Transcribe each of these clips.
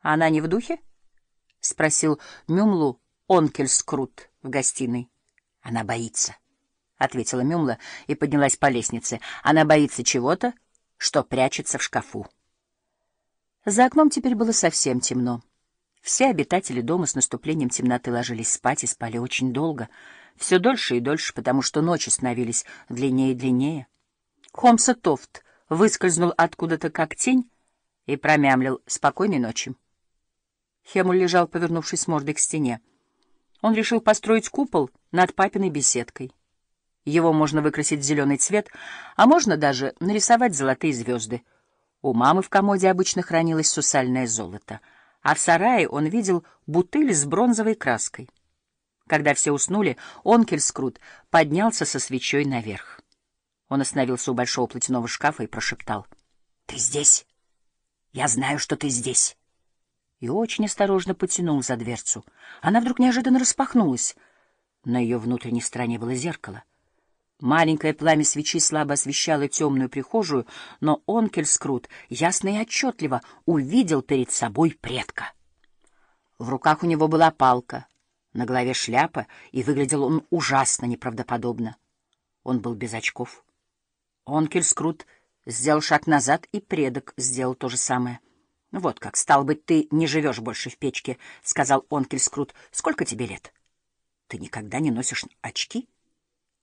— Она не в духе? — спросил Мюмлу Онкельскрут в гостиной. — Она боится, — ответила Мюмла и поднялась по лестнице. Она боится чего-то, что прячется в шкафу. За окном теперь было совсем темно. Все обитатели дома с наступлением темноты ложились спать и спали очень долго, все дольше и дольше, потому что ночи становились длиннее и длиннее. Хомса Тофт выскользнул откуда-то как тень и промямлил «Спокойной ночи». Хемуль лежал, повернувшись мордой к стене. Он решил построить купол над папиной беседкой. Его можно выкрасить в зеленый цвет, а можно даже нарисовать золотые звезды. У мамы в комоде обычно хранилось сусальное золото, а в сарае он видел бутыль с бронзовой краской. Когда все уснули, Онкельскрут поднялся со свечой наверх. Он остановился у большого платяного шкафа и прошептал. — Ты здесь? Я знаю, что ты здесь. И очень осторожно потянул за дверцу. Она вдруг неожиданно распахнулась. На ее внутренней стороне было зеркало. Маленькое пламя свечи слабо освещало темную прихожую, но Онкельскрут ясно и отчетливо увидел перед собой предка. В руках у него была палка, на голове шляпа, и выглядел он ужасно неправдоподобно. Он был без очков. Онкельскрут сделал шаг назад, и предок сделал то же самое. — Вот как, стал быть, ты не живешь больше в печке, — сказал Онкельскрут. — Сколько тебе лет? — Ты никогда не носишь очки?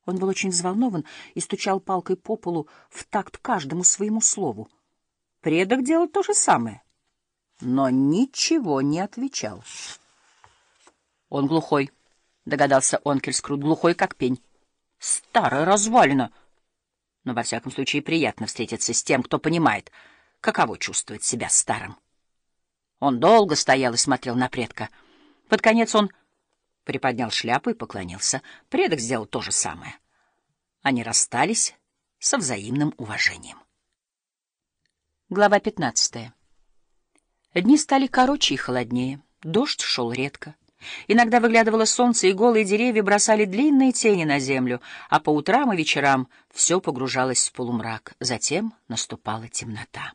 Он был очень взволнован и стучал палкой по полу в такт каждому своему слову. Предок делал то же самое, но ничего не отвечал. — Он глухой, — догадался Онкельскрут, — глухой, как пень. — Старая развалина! — но, во всяком случае, приятно встретиться с тем, кто понимает, каково чувствовать себя старым. Он долго стоял и смотрел на предка. Под конец он приподнял шляпу и поклонился. Предок сделал то же самое. Они расстались со взаимным уважением. Глава пятнадцатая. Дни стали короче и холоднее. Дождь шел редко. Иногда выглядывало солнце, и голые деревья бросали длинные тени на землю, а по утрам и вечерам все погружалось в полумрак. Затем наступала темнота.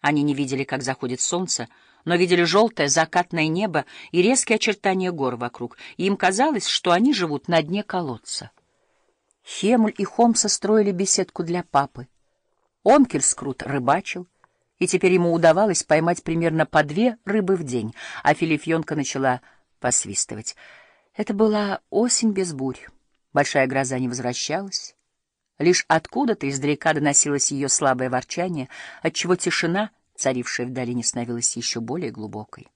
Они не видели, как заходит солнце, но видели желтое закатное небо и резкие очертания гор вокруг, и им казалось, что они живут на дне колодца. Хемуль и Хомса строили беседку для папы. Онкельскрут рыбачил, и теперь ему удавалось поймать примерно по две рыбы в день, а Филифьонка начала посвистывать. Это была осень без бурь. Большая гроза не возвращалась. Лишь откуда-то издалека доносилось ее слабое ворчание, отчего тишина, царившая в долине, становилась еще более глубокой.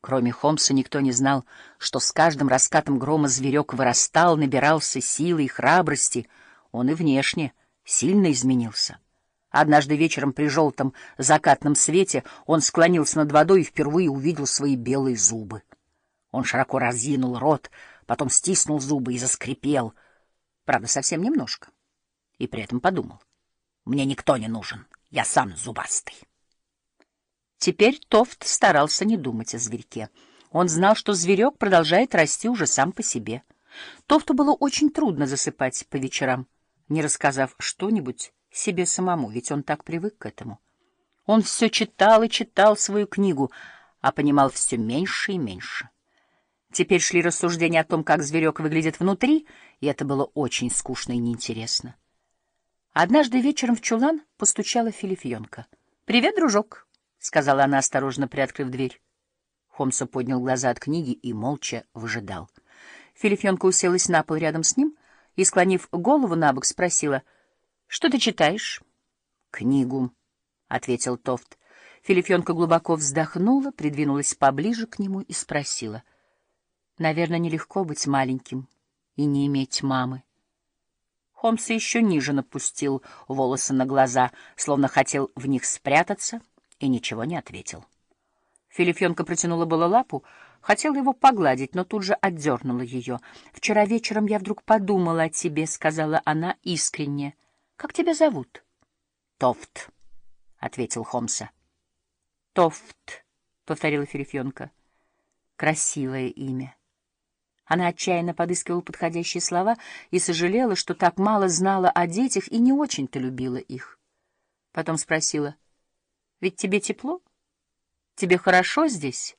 Кроме Холмса никто не знал, что с каждым раскатом грома зверек вырастал, набирался силы и храбрости. Он и внешне сильно изменился. Однажды вечером при желтом закатном свете он склонился над водой и впервые увидел свои белые зубы. Он широко разинул рот, потом стиснул зубы и заскрипел, правда, совсем немножко, и при этом подумал. «Мне никто не нужен, я сам зубастый». Теперь Тофт старался не думать о зверьке. Он знал, что зверек продолжает расти уже сам по себе. Тофту было очень трудно засыпать по вечерам, не рассказав что-нибудь себе самому, ведь он так привык к этому. Он все читал и читал свою книгу, а понимал все меньше и меньше. Теперь шли рассуждения о том, как зверек выглядит внутри, и это было очень скучно и неинтересно. Однажды вечером в чулан постучала Филифьонка. — Привет, дружок, — сказала она, осторожно приоткрыв дверь. Хомса поднял глаза от книги и молча выжидал. Филифьонка уселась на пол рядом с ним и, склонив голову на бок, спросила, — Что ты читаешь? — Книгу, — ответил Тофт. Филифьонка глубоко вздохнула, придвинулась поближе к нему и спросила — Наверное, нелегко быть маленьким и не иметь мамы. Холмс еще ниже напустил волосы на глаза, словно хотел в них спрятаться, и ничего не ответил. Филифьонка протянула было лапу, хотела его погладить, но тут же отдернула ее. «Вчера вечером я вдруг подумала о тебе», — сказала она искренне. «Как тебя зовут?» «Тофт», — ответил Холмса. «Тофт», — повторила Филифьонка. «Красивое имя». Она отчаянно подыскивала подходящие слова и сожалела, что так мало знала о детях и не очень-то любила их. Потом спросила, «Ведь тебе тепло?» Тебе хорошо здесь?